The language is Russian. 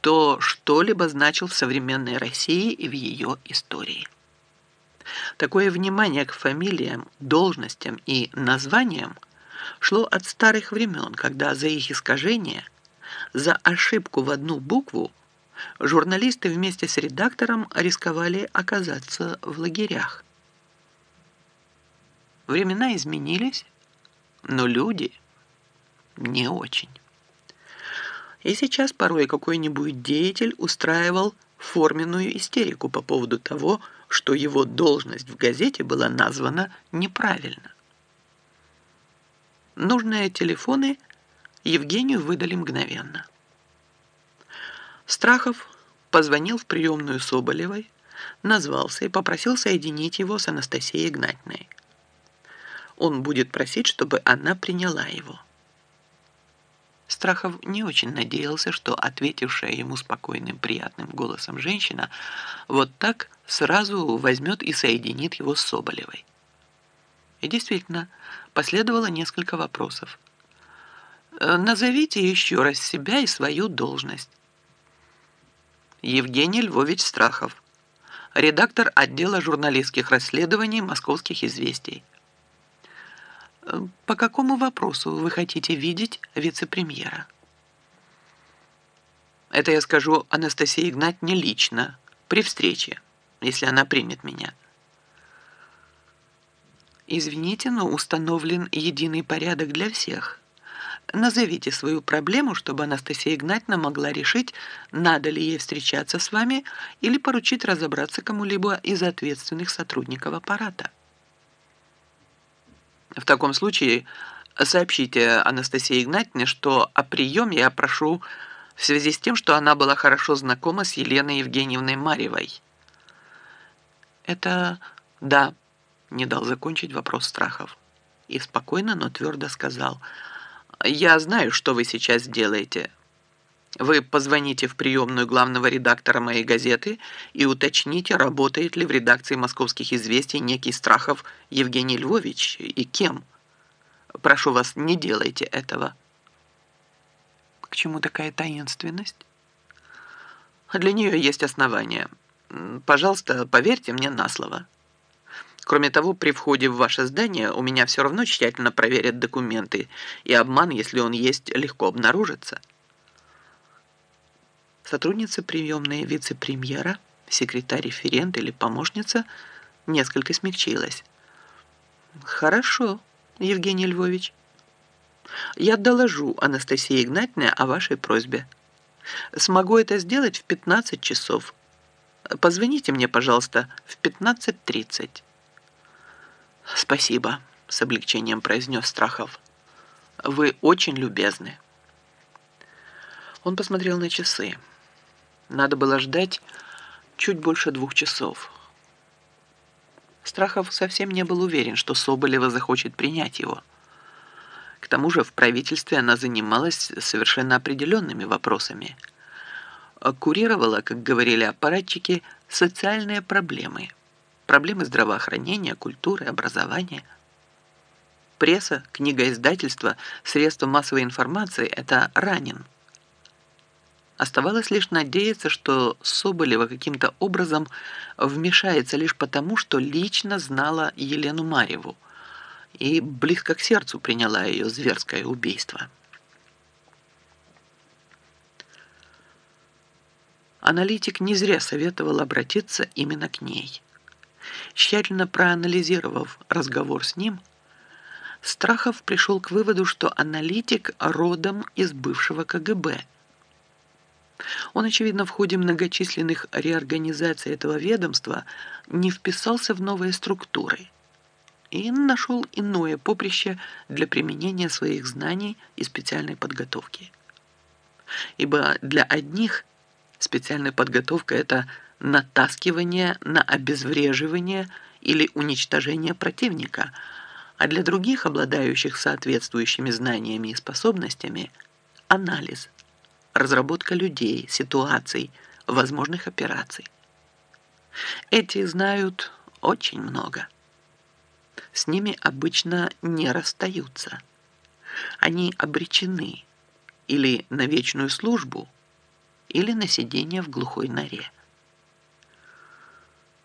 кто что-либо значил в современной России и в ее истории. Такое внимание к фамилиям, должностям и названиям шло от старых времен, когда за их искажение, за ошибку в одну букву журналисты вместе с редактором рисковали оказаться в лагерях. Времена изменились, но люди не очень. И сейчас порой какой-нибудь деятель устраивал форменную истерику по поводу того, что его должность в газете была названа неправильно. Нужные телефоны Евгению выдали мгновенно. Страхов позвонил в приемную Соболевой, назвался и попросил соединить его с Анастасией Игнатьевной. Он будет просить, чтобы она приняла его. Страхов не очень надеялся, что ответившая ему спокойным, приятным голосом женщина вот так сразу возьмет и соединит его с Соболевой. И действительно, последовало несколько вопросов. «Э, «Назовите еще раз себя и свою должность». Евгений Львович Страхов, редактор отдела журналистских расследований «Московских известий». По какому вопросу вы хотите видеть вице-премьера? Это я скажу Анастасии Игнатьевне лично, при встрече, если она примет меня. Извините, но установлен единый порядок для всех. Назовите свою проблему, чтобы Анастасия Игнатьевна могла решить, надо ли ей встречаться с вами или поручить разобраться кому-либо из ответственных сотрудников аппарата. В таком случае сообщите Анастасии Игнатьевне, что о приеме я прошу в связи с тем, что она была хорошо знакома с Еленой Евгеньевной Марьевой. Это да, не дал закончить вопрос страхов. И спокойно, но твердо сказал, «Я знаю, что вы сейчас делаете. Вы позвоните в приемную главного редактора моей газеты и уточните, работает ли в редакции «Московских известий» некий Страхов Евгений Львович и кем. Прошу вас, не делайте этого. К чему такая таинственность? Для нее есть основания. Пожалуйста, поверьте мне на слово. Кроме того, при входе в ваше здание у меня все равно тщательно проверят документы, и обман, если он есть, легко обнаружится. Сотрудница приемной вице-премьера, секретарь-референт или помощница несколько смягчилась. «Хорошо, Евгений Львович. Я доложу Анастасии Игнатьевне о вашей просьбе. Смогу это сделать в 15 часов. Позвоните мне, пожалуйста, в 15.30». «Спасибо», — с облегчением произнес Страхов. «Вы очень любезны». Он посмотрел на часы. Надо было ждать чуть больше двух часов. Страхов совсем не был уверен, что Соболева захочет принять его. К тому же в правительстве она занималась совершенно определенными вопросами. Курировала, как говорили аппаратчики, социальные проблемы. Проблемы здравоохранения, культуры, образования. Пресса, книгоиздательство, средства массовой информации – это ранен – Оставалось лишь надеяться, что Соболева каким-то образом вмешается лишь потому, что лично знала Елену Марьеву и близко к сердцу приняла ее зверское убийство. Аналитик не зря советовал обратиться именно к ней. Тщательно проанализировав разговор с ним, Страхов пришел к выводу, что аналитик родом из бывшего КГБ – он, очевидно, в ходе многочисленных реорганизаций этого ведомства не вписался в новые структуры и нашел иное поприще для применения своих знаний и специальной подготовки. Ибо для одних специальная подготовка – это натаскивание на обезвреживание или уничтожение противника, а для других, обладающих соответствующими знаниями и способностями – анализ – разработка людей, ситуаций, возможных операций. Эти знают очень много. С ними обычно не расстаются. Они обречены или на вечную службу, или на сидение в глухой норе.